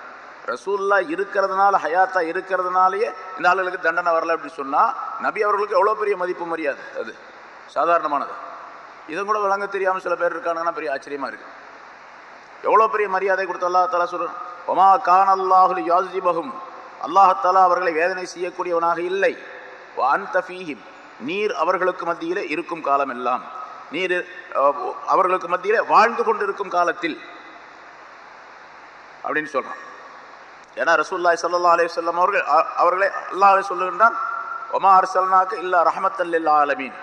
ரசூல்லா இருக்கிறதுனால ஹயாத்தா இருக்கிறதுனாலேயே இந்த ஆளுகளுக்கு தண்டனை வரல அப்படின்னு சொன்னால் நபி அவர்களுக்கு எவ்வளோ பெரிய மதிப்பு மரியாதை? அது சாதாரணமானது. இதன் கூட விளங்க தெரியாமல் சில பேர் இருக்காங்கன்னா பெரிய ஆச்சரியமாக இருக்குது எவ்வளோ பெரிய மரியாதை கொடுத்து அல்லா தலா சொல்கிறேன் ஒமா கான் அல்லாஹுல் யாசிபகும் அல்லாஹத்தாலா அவர்களை வேதனை செய்யக்கூடியவனாக இல்லை. வான் தஃபீஹிம் நீர் அவர்களுக்கு மத்தியில் இருக்கும் காலம் எல்லாம் நீர் அவர்களுக்கு மத்தியில் வாழ்ந்து கொண்டிருக்கும் காலத்தில். அப்படின்னு சொல்கிறான் ஏன்னா ரசூல்லாய் சல்லா அலி சொல்லம் அவர்கள் அவர்களை அல்லாவே சொல்லுகின்றான் ஒமா அரசல்னாக்கு இல்லா ரஹமத்தல் இல்லா ஆலமீன்.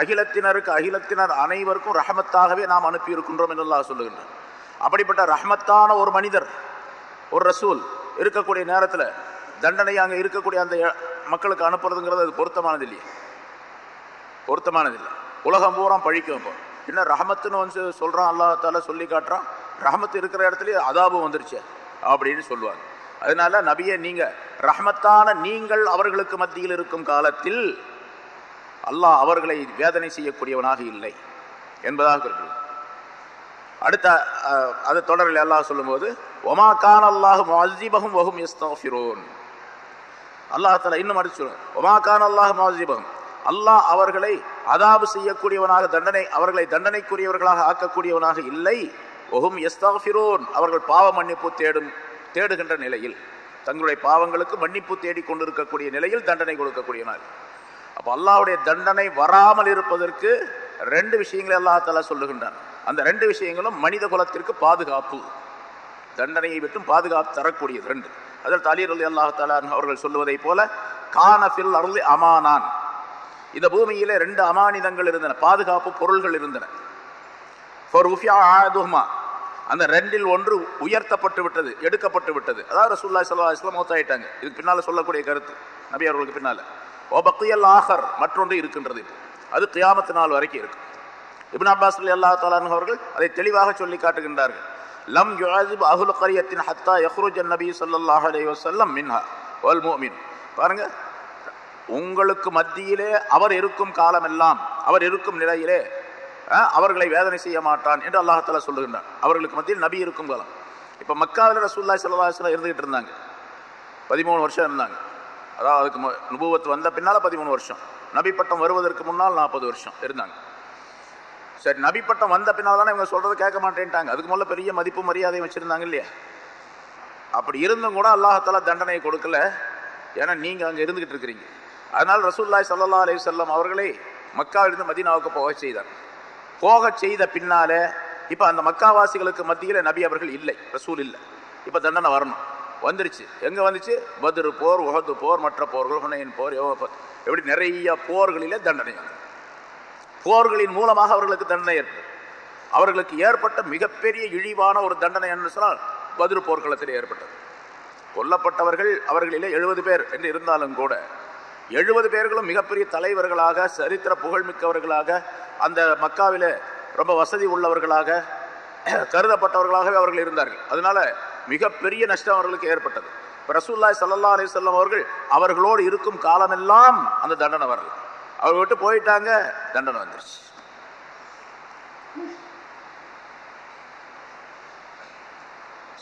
அகிலத்தினருக்கு அகிலத்தினர் அனைவருக்கும் ரஹமத்தாகவே நாம் அனுப்பி இருக்கின்றோம் என்று அல்லாஹ் சொல்லுகின்றான். அப்படிப்பட்ட ரஹமத்தான ஒரு மனிதர் ஒரு ரசூல் இருக்கக்கூடிய நேரத்தில் தண்டனை அங்கே இருக்கக்கூடிய அந்த மக்களுக்கு அனுப்புறதுங்கிறது அது பொருத்தமானது இல்லையே. பொருத்தமானது இல்லை உலகம் பூரா பழிக்கும் இப்போ. என்ன ரஹமத்துன்னு வந்து சொல்கிறான் அல்லா சொல்லி காட்டுறான்? ரஹமத்து இருக்கிற இடத்துலயே அதாபம் வந்துருச்சு அப்படின்னு சொல்லுவாங்க. அதனால நபியை நீங்கள் ரஹமத்தான நீங்கள் அவர்களுக்கு மத்தியில் இருக்கும் காலத்தில் அல்லாஹ் அவர்களை வேதனை செய்யக்கூடியவனாக இல்லை என்பதாக இருக்கிறது அடுத்த அது தொடரில் அல்லாஹ் சொல்லும்போது ஒமா கான் அல்லாஹ் மஸ்ஜிபகும் வகும் எஸ்தாஃபிரோன் அல்லாஹால இன்னும் அடிச்சு ஒமா கான் அல்லாஹ் மஸ்ஜிபகும் அல்லாஹ் அவர்களை அதாபு செய்யக்கூடியவனாக தண்டனை அவர்களை தண்டனைக்குரியவர்களாக ஆக்கக்கூடியவனாக இல்லை. ஒஹும் எஸ்தாஃபிரோன் அவர்கள் பாவ மன்னிப்பு தேடும் தேடுகின்ற நிலையில் தங்களுடைய பாவங்களுக்கு மன்னிப்பு தேடிக் கொண்டிருக்கக்கூடிய நிலையில் தண்டனை கொடுக்கக்கூடியனர் அப்போ அல்லாவுடைய தண்டனை வராமல் இருப்பதற்கு ரெண்டு விஷயங்களை அல்லா தலா சொல்லுகின்றான். அந்த ரெண்டு விஷயங்களும் மனித குலத்திற்கு பாதுகாப்பு. தண்டனையை விட்டும் பாதுகாப்பு தரக்கூடியது ரெண்டு. அதில் தலீர் அலி அல்லாஹ் அவர்கள் சொல்லுவதை போல கானஃபில் அருள் அமானான். இந்த பூமியிலே ரெண்டு அமானிதங்கள் இருந்தன பாதுகாப்பு பொருள்கள் இருந்தன. அந்த ரெண்டில் ஒன்று உயர்த்தப்பட்டு விட்டது எடுக்கப்பட்டு விட்டது. அதாவது ரசூல்லா சல்லா இஸ்லாம் மௌத்தாயிட்டாங்க. இதுக்கு பின்னால் சொல்லக்கூடிய கருத்து நபி அவர்களுக்கு பின்னால். ஒபக்கியல் ஆஹர் மற்றொன்று இருக்கின்றது அது கியாமத்து நாள் வரைக்கும் இருக்கு இபின் அப்பாஸ் அலி அல்லா தாலான் அவர்கள் அதை தெளிவாக சொல்லி காட்டுகின்றார்கள். லம் அஹுல் கரியத்தின் ஹத்தா யஹ்ருஜ் நபி ஸல்லல்லாஹு அலைஹி மின்ஹா வல் முஃமின் பாருங்க உங்களுக்கு மத்தியிலே அவர் இருக்கும் காலமெல்லாம் அவர் இருக்கும் நிலையிலே அவர்களை வேதனை செய்ய மாட்டான் என்று அல்லாஹால சொல்லுகின்றான். அவர்களுக்கு மத்தியில் நபி இருக்கும் காலம். இப்போ மக்காவில் ரசூல்லாய் சல்லாஹ் இருந்துகிட்டு இருந்தாங்க. பதிமூணு வருஷம் இருந்தாங்க. அதாவது அதுக்கு நுபுவத்து வந்த பின்னால் பதிமூணு வருஷம். நபி பட்டம் வருவதற்கு முன்னால் நாற்பது வருஷம் இருந்தாங்க. சரி நபி பட்டம் வந்த பின்னால் தானே இவங்க சொல்கிறது கேட்க மாட்டேன்ட்டாங்க. அதுக்கு முதல்ல பெரிய மதிப்பு மரியாதையும் வச்சுருந்தாங்க இல்லையா? அப்படி இருந்தும் கூட அல்லாஹால தண்டனையை கொடுக்கல. ஏன்னா நீங்கள் அங்கே இருந்துகிட்டு இருக்கிறீங்க. அதனால் ரசூல்லாய் சல்லா அலி சொல்லம் அவர்களை மக்காவிலிருந்து மதீனாவுக்கு போக செய்தார். போக செய்த பின்னாலே இப்போ அந்த மக்காவாசிகளுக்கு மத்தியில் நபி அவர்கள் இல்லை ரசூல் இல்லை. இப்போ தண்டனை வரணும். வந்துருச்சு. எங்கே வந்துச்சு? பத்ரு போர் உகது போர் மற்ற போர்கள் ஹுனையின் போர் எப்படி நிறைய போர்களிலே தண்டனை போர்களின் மூலமாக அவர்களுக்கு தண்டனை ஏற்படும் அவர்களுக்கு ஏற்பட்ட மிகப்பெரிய இழிவான ஒரு தண்டனை என்று சொன்னால் பதிரு போர்க்களத்தில் ஏற்பட்டது. கொல்லப்பட்டவர்கள் அவர்களிலே எழுபது பேர் என்று இருந்தாலும் கூட எழுபது பேர்களும் மிகப்பெரிய தலைவர்களாக சரித்திர புகழ்மிக்கவர்களாக அந்த மக்காவில் ரொம்ப வசதி உள்ளவர்களாக கருதப்பட்டவர்களாகவே அவர்கள் இருந்தார்கள். அதனால மிகப்பெரிய நஷ்டம் அவர்களுக்கு ஏற்பட்டது. ரசூல்லாய் சல்லா அலி சொல்லம் அவர்கள் அவர்களோடு இருக்கும் காலமெல்லாம் அந்த தண்டனை வரல. அவர் விட்டு போயிட்டாங்க தண்டனை வந்துருச்சு.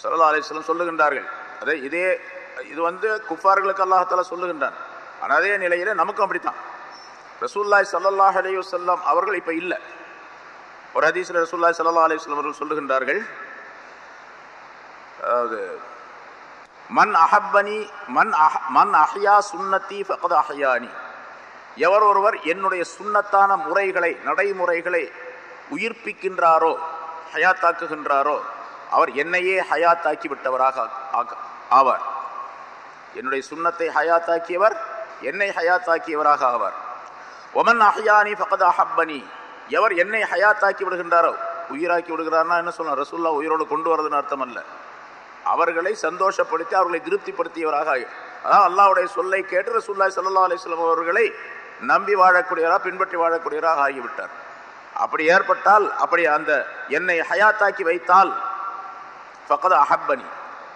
சல்லா அலிஸ்லம் சொல்லுகின்றார்கள். அதே இதே இது வந்து குஃபார்களுக்கு அல்லாஹால சொல்லுகின்றான். ஆனால் அதே நிலையில் நமக்கும் அப்படித்தான். ரசூல்லாய் சல்லாஹ் அலி வல்லம் அவர்கள் இப்போ இல்லை. ஒரு ஹதீஸ்ல ரசூல்லாய் சல்லா அலி வல்லம் அவர்கள் சொல்லுகின்றார்கள் அதாவது மன் அஹப்பனி மன் அஹ மன் அஹ்யா சுன்னத்தி ஃபகத் அஹ்யானி. எவர் ஒருவர் என்னுடைய சுன்னத்தான முறைகளை நடைமுறைகளை உயிர்ப்பிக்கின்றாரோ ஹயாத்தாக்குகின்றாரோ அவர் என்னையே ஹயாத்தாக்கி விட்டவராக ஆவார். என்னுடைய சுன்னத்தை ஹயாத்தாக்கியவர் என்னை ஹயாத்தாக்கியவராக ஆவார். ஒமன் அஹ்யானி ஃபகத் ஹப்பனி எவர் என்னை ஹயாத்தாக்கி விடுகின்றாரோ உயிராக்கி விடுகிறார்னா என்ன சொல்லலாம்? ரசூல்லா உயிரோடு கொண்டு வரதுன்னு அர்த்தம் அல்ல. அவர்களை சந்தோஷப்படுத்தி அவர்களை திருப்திப்படுத்தியவராக ஆகி- அதாவது அல்லாஹ்வுடைய சொல்லை கேட்டு ரசூல்லாய் சல்லா அலிஸ்லாம் அவர்களை நம்பி வாழக்கூடியவராக பின்பற்றி வாழக்கூடியவராக ஆகிவிட்டார். அப்படி ஏற்பட்டால் அப்படி அந்த என்னை ஹயாத்தாக்கி வைத்தால் ஃபகத் அஹப்பனி.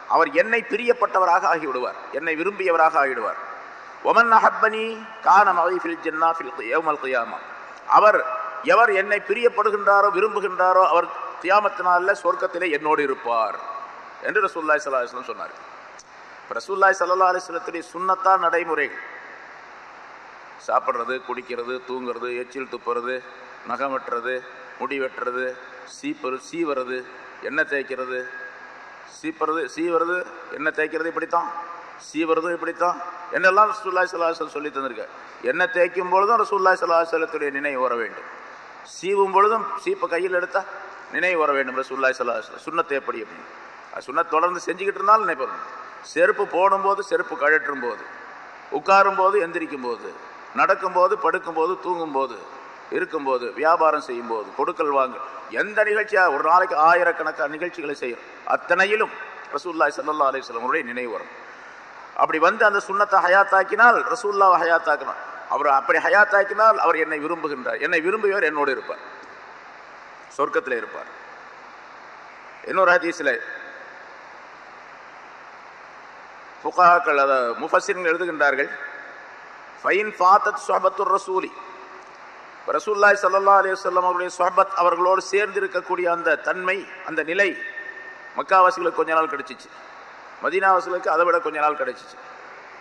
அவர் என்னை பிரியப்பட்டவராக ஆகிவிடுவார் என்னை விரும்பியவராக ஆகிவிடுவார். ஒமன் அஹப்பனி கான மகிஃபில் ஜன்னா ஃபில் யௌமல் கியாமா அவர் எவர் என்னை பிரியப்படுகின்றாரோ விரும்புகின்றாரோ அவர் கியாமத்தினால சொர்க்கத்திலே என்னோடு இருப்பார் என்று ரசூல்லாய் சல்லா அலிஸ்லம் சொன்னார். இப்ப ரசூல்லாய் சல்லா அலிஸ்லத்துடைய சுண்ணத்தான் நடைமுறைகள். சாப்பிட்றது குடிக்கிறது தூங்குறது எச்சில் துப்புறது நகம் வெட்டுறது முடி வெட்டுறது சீப்பு சீவறது எண்ணெய் தேய்க்கிறது. சீப்புறது சீவறது எண்ணெய் தேய்க்கிறது இப்படித்தான். சீவரதும் இப்படித்தான். என்னெல்லாம் ரசூல்லாய் சலாஹல் சொல்லி தந்திருக்க என்ன தேய்க்கும் பொழுதும் ரசூல்லாய் சலாஹலத்துடைய நினைவு வர வேண்டும். சீவும் பொழுதும் சீப்பை கையில் எடுத்தா நினைவு வர வேண்டும் ரசூல்லாய் சலாஹல் சுண்ணத்தை எப்படி அப்படின்னு. அது சுண்ணத் தொடர்ந்து செஞ்சுக்கிட்டு இருந்தாலும் நினைப்பது செருப்பு போடும்போது செருப்பு கழற்றும் போது உட்காரும் போது எந்திரிக்கும் போது நடக்கும்போது படுக்கும்போது தூங்கும்போது இருக்கும்போது வியாபாரம் செய்யும்போது கொடுக்கல் வாங்க எந்த நிகழ்ச்சியாக ஒரு நாளைக்கு ஆயிரக்கணக்கான நிகழ்ச்சிகளை செய்யும் அத்தனையிலும் ரசூல்லாய் சல்லா அலிஸ்லமுடைய நினைவு வரும் அப்படி வந்து அந்த சுண்ணத்தை ஹயாத்தாக்கினால் ரசூல்லாவை ஹயாத்தாக்கணும். அவர் அப்படி ஹயாத்தாக்கினால் அவர் என்னை விரும்புகின்றார். என்னை விரும்பியவர் என்னோடு இருப்பார். சொர்க்கத்தில் இருப்பார். இன்னொரு ஹதீஸில் புகாக்கள் அதை முஃபசின் எழுதுகின்றார்கள் ஃபைன் ஃபாத்தத் சொஹபத்துர் ரசூலி. ரசூல்லாய் சல்லா அலி வல்லம் அவருடைய சொஹபத் அவர்களோடு சேர்ந்து இருக்கக்கூடிய அந்த தன்மை அந்த நிலை மக்காவாசிகளுக்கு கொஞ்ச நாள் கிடைச்சிச்சு. மதீனாவாசிகளுக்கு அதை விட கொஞ்ச நாள் கிடைச்சிச்சு.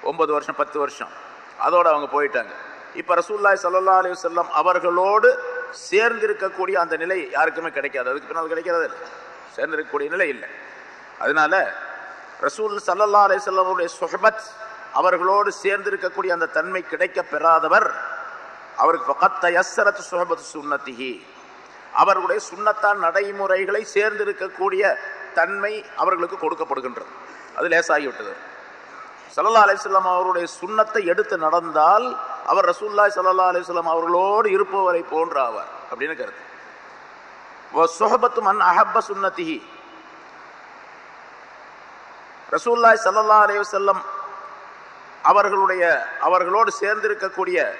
ஒன்பது வருஷம் பத்து வருஷம். அதோடு அவங்க போயிட்டாங்க. இப்போ ரசூல்லாய் சல்லா அலி வல்லம் அவர்களோடு சேர்ந்து இருக்கக்கூடிய அந்த நிலை யாருக்குமே கிடைக்காது. அதுக்கு பின்னால் கிடைக்கிறது இல்லை. சேர்ந்து இருக்கக்கூடிய நிலை இல்லை. அதனால ரசூல் சல்லல்லா அலிசல்லமுடைய சுஹபத் அவர்களோடு சேர்ந்து இருக்கக்கூடிய அந்த தன்மை கிடைக்க பெறாதவர் அவருக்கு ஃபகத்த யஸ்ஸரத் சுஹபத் சுன்னத்திஹி. அவர்களுடைய சுண்ணத்தான் நடைமுறைகளை சேர்ந்திருக்கக்கூடிய தன்மை அவர்களுக்கு கொடுக்கப்படுகின்றது. அது லேசாகிவிட்டது. சல்லல்லா அலிஸ்லாம் அவருடைய சுண்ணத்தை எடுத்து நடந்தால் அவர் ரசூல்லாய் சல்லல்லா அலிஸ்லாம் அவர்களோடு இருப்பவரை போன்ற ஆவார் அப்படின்னு கருத்து. சுஹபத்து மன் அஹப்ப சுண்ணத்திஹி. ரசூல்லாய் சல்லல்லா அலைஹி அவர்களுடைய அவர்களோடு சேர்ந்திருக்கக்கூடிய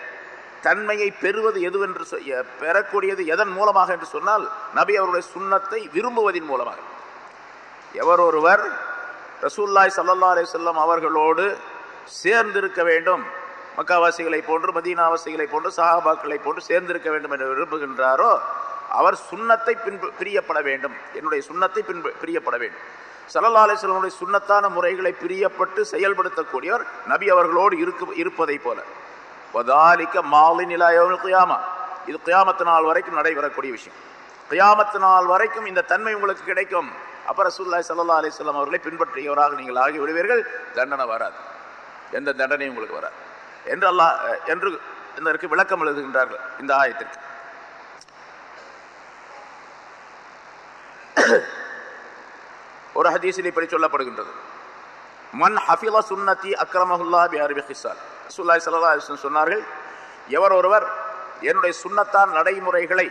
தன்மையை பெறுவது எதுவென்று சொ- எ- பெறக்கூடியது எதன் மூலமாக என்று சொன்னால் நபி அவருடைய சுண்ணத்தை விரும்புவதின் மூலமாக. எவர் ஒருவர் ரசூல்லாய் சல்லா அலி வஸல்லம் அவர்களோடு சேர்ந்திருக்க வேண்டும். மக்காவாசிகளை போன்று மதீனாவாசிகளை போன்று சஹாபாக்களை போன்று சேர்ந்திருக்க வேண்டும் என்று விரும்புகின்றாரோ அவர் சுண்ணத்தை பின்பு பிரியப்பட வேண்டும். என்னுடைய சுண்ணத்தை பின்பு பிரியப்பட வேண்டும். சல்லல்லா அலிஸ்லமுடைய சுண்ணத்தான முறைகளை பிரியப்பட்டு செயல்படுத்தக்கூடியவர் நபி அவர்களோடு இருக்கு இருப்பதை போல. வதாலிக்க மாலை நிலாயோவில் கியாமா. இது கியாமத்து நாள் வரைக்கும் நடைபெறக்கூடிய விஷயம். கியாமத்து நாள் வரைக்கும் இந்த தன்மை உங்களுக்கு கிடைக்கும். அப்ப ரசூல்லாய் சல்லா அலிஸ்லாம் அவர்களை பின்பற்றியவராக நீங்கள் ஆகி விடுவீர்கள் தண்டனை வராது. எந்த தண்டனையும் உங்களுக்கு வராது. என்று அல்லாஹ் என்று இதற்கு விளக்கம் எழுதுகின்றார்கள் இந்த ஆயத்திற்கு. ஒரு ஹதீஸில் இப்படி சொல்லப்படுகின்றது. மன் ஹஃபில சுன்னத்தி அக்ரமஹுல்லா பி அரபி ஹிசால் ரசூலுல்லாஹி சல்லா சொன்னார்கள் எவர் ஒருவர் என்னுடைய சுண்ணத்தான் நடைமுறைகளை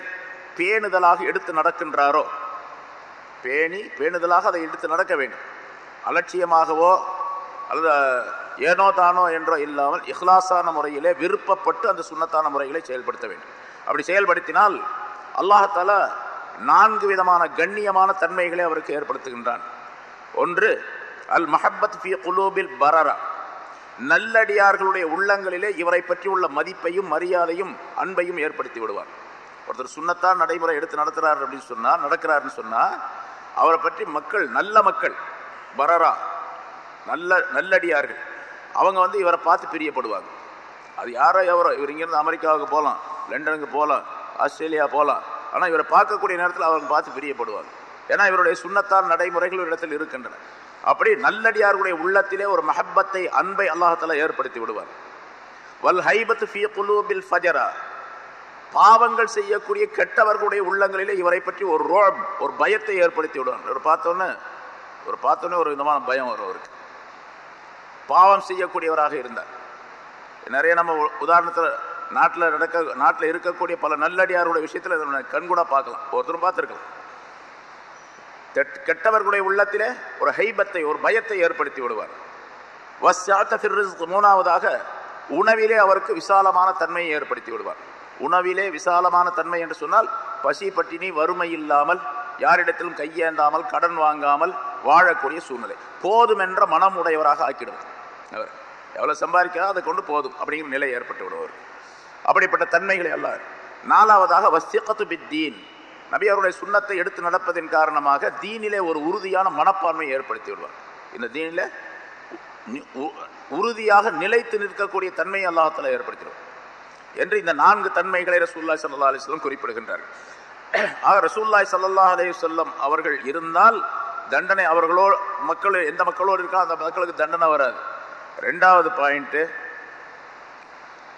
பேணுதலாக எடுத்து நடக்கின்றாரோ பேணி பேணுதலாக அதை எடுத்து நடக்க வேண்டும். அலட்சியமாகவோ அல்லது ஏனோ தானோ என்றோ இல்லாமல் இஹ்லாசான முறையிலே விருப்பப்பட்டு அந்த சுன்னத்தான முறைகளை செயல்படுத்த வேண்டும். அப்படி செயல்படுத்தினால் அல்லாஹால நான்கு விதமான கண்ணியமான தன்மைகளை அவருக்கு ஏற்படுத்துகின்றான். ஒன்று அல் மஹபத் ஃபி குலூபில் பரரா. நல்லடியார்களுடைய உள்ளங்களிலே இவரை பற்றி உள்ள மதிப்பையும் மரியாதையும் அன்பையும் ஏற்படுத்தி விடுவார். ஒருத்தர் சுண்ணத்தான் நடைமுறை எடுத்து நடத்துகிறார் அப்படின்னு சொன்னால் நடக்கிறாருன்னு சொன்னால் அவரை பற்றி மக்கள் நல்ல மக்கள் பரரா நல்ல நல்லடியார்கள் அவங்க வந்து இவரை பார்த்து பிரியப்படுவாங்க. அது யாரோ எவரோ இவர் இங்கேருந்து அமெரிக்காவுக்கு போகலாம் லண்டனுக்கு போகலாம் ஆஸ்திரேலியா போகலாம் ஆனால் இவரை பார்க்கக்கூடிய நேரத்தில் அவங்க பார்த்து பிரியப்படுவாங்க. ஏன்னா இவருடைய சுண்ணத்தான் நடைமுறைகள் ஒரு இடத்தில் இருக்கின்றன. அப்படி நல்லடியாருடைய உள்ளத்திலே ஒரு மஹப்பத்தை அன்பை அல்லாஹால ஏற்படுத்தி விடுவார். வல் ஹைபத் ஃபி குலூபில் ஃபஜரா. பாவங்கள் செய்யக்கூடிய கெட்டவர்களுடைய உள்ளங்களிலே இவரை பற்றி ஒரு ரோம் ஒரு பயத்தை ஏற்படுத்தி விடுவார் ஒரு பார்த்தோன்னே ஒரு பார்த்தோன்னே ஒரு விதமான பயம் வரும் அவருக்கு. பாவம் செய்யக்கூடியவராக இருந்தார். நிறைய நம்ம உதாரணத்தில் நாட்டில் நடக்க நாட்டில் இருக்கக்கூடிய பல நல்லடியாருடைய விஷயத்தில் கண்கூட பார்க்கலாம். ஒருத்தரும் பார்த்துருக்கலாம். கெட்டவர்களுடைய உள்ளத்திலே ஒரு ஹைபத்தை ஒரு பயத்தை ஏற்படுத்தி விடுவார். மூணாவதாக உணவிலே அவருக்கு விசாலமான தன்மையை ஏற்படுத்தி விடுவார். உணவிலே விசாலமான தன்மை என்று சொன்னால் பசி பட்டினி வறுமை இல்லாமல் யாரிடத்திலும் கையேந்தாமல் கடன் வாங்காமல் வாழக்கூடிய சூழ்நிலை. போதும் என்ற மனம் உடையவராக ஆக்கிடுவார். அவர் எவ்வளோ சம்பாதிக்கிறதோ அதை கொண்டு போதும் அப்படிங்கிற நிலை ஏற்பட்டு விடுவார். அப்படிப்பட்ட தன்மைகளை அல்ல. நாலாவதாக வசியக்கத்து பித்தீன். நபி அவருடைய சுண்ணத்தை எடுத்து நடப்பதன் காரணமாக தீனிலே ஒரு உறுதியான மனப்பான்மையை ஏற்படுத்தி விடுவார். இந்த தீனில உறுதியாக நிலைத்து நிற்கக்கூடிய தன்மையை அல்லாஹத்தில் ஏற்படுத்திடுவார் என்று இந்த நான்கு தன்மைகளை ரசூல்லாய் சல்லா அலிஸ்லம் குறிப்பிடுகின்றார்கள் ஆக ரசூல்லாய் சல்லா அலே சொல்லம் அவர்கள் இருந்தால் தண்டனை அவர்களோ மக்கள் எந்த மக்களோடு இருக்கோ அந்த மக்களுக்கு தண்டனை வராது. ரெண்டாவது பாயிண்ட்டு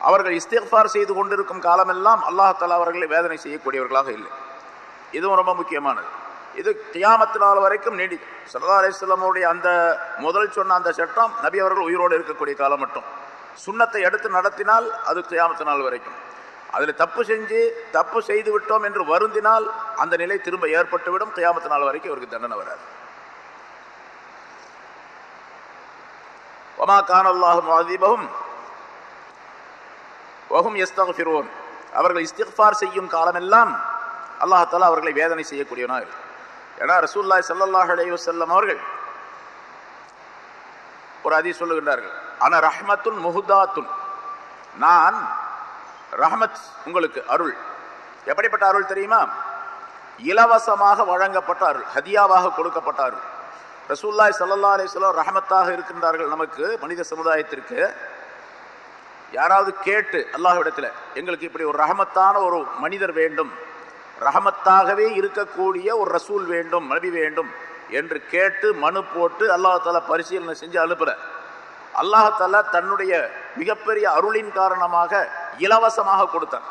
அவர்கள் இஸ்திஃபார் செய்து கொண்டிருக்கும் காலமெல்லாம் அல்லாஹால அவர்களை வேதனை செய்யக்கூடியவர்களாக இல்லை. இதுவும் ரொம்ப முக்கியமானது. இது கியாமத்து நாள் வரைக்கும் நீடி சல்லா அலிஸ்லமுடைய அந்த முதல் சொன்ன அந்த சட்டம் நபி அவர்கள் உயிரோடு இருக்கக்கூடிய காலம் மட்டும். சுண்ணத்தை எடுத்து நடத்தினால் அது கியாமத்து நாள் வரைக்கும். அதில் தப்பு செஞ்சு தப்பு செய்து விட்டோம் என்று வருந்தினால் அந்த நிலை திரும்ப ஏற்பட்டுவிடும் கியாமத்து நாள் வரைக்கும் அவருக்கு தண்டனை வராது. ஒமா கானல்லாஹும் அல்லாஹும் அதிபகும் வகும் எஸ்தகிரோன் அவர்கள் இஸ்திஃபார் செய்யும் காலமெல்லாம் அல்லாஹால அவர்களை வேதனை செய்யக்கூடியவனாக இருக்கும். ஏன்னா ரசூல்லாய் சல்லாஹ் அலையுசல்லம் அவர்கள் ஒரு அதி சொல்லுகின்றார்கள். ஆனால் ரஹ்மத்துன் முஹுதாத்துன். நான் ரஹமத் உங்களுக்கு அருள். எப்படிப்பட்ட அருள் தெரியுமா? இலவசமாக வழங்கப்பட்ட அருள் ஹதியாவாக கொடுக்கப்பட்ட அருள். ரசூல்லாய் சல்லா அலிஸ்லாம் ரஹமத்தாக இருக்கின்றார்கள் நமக்கு மனித சமுதாயத்திற்கு. யாராவது கேட்டு அல்லாஹ்விடத்தில் எங்களுக்கு இப்படி ஒரு ரஹமத்தான ஒரு மனிதர் வேண்டும். ரஹமத்தாகவே இருக்கக்கூடிய ஒரு ரசூல் வேண்டும் நபி வேண்டும். என்று கேட்டு மனு போட்டு அல்லாஹால பரிசீலனை செஞ்சு அனுப்புற. அல்லாஹால தன்னுடைய மிகப்பெரிய அருளின் காரணமாக இலவசமாக கொடுத்தான்.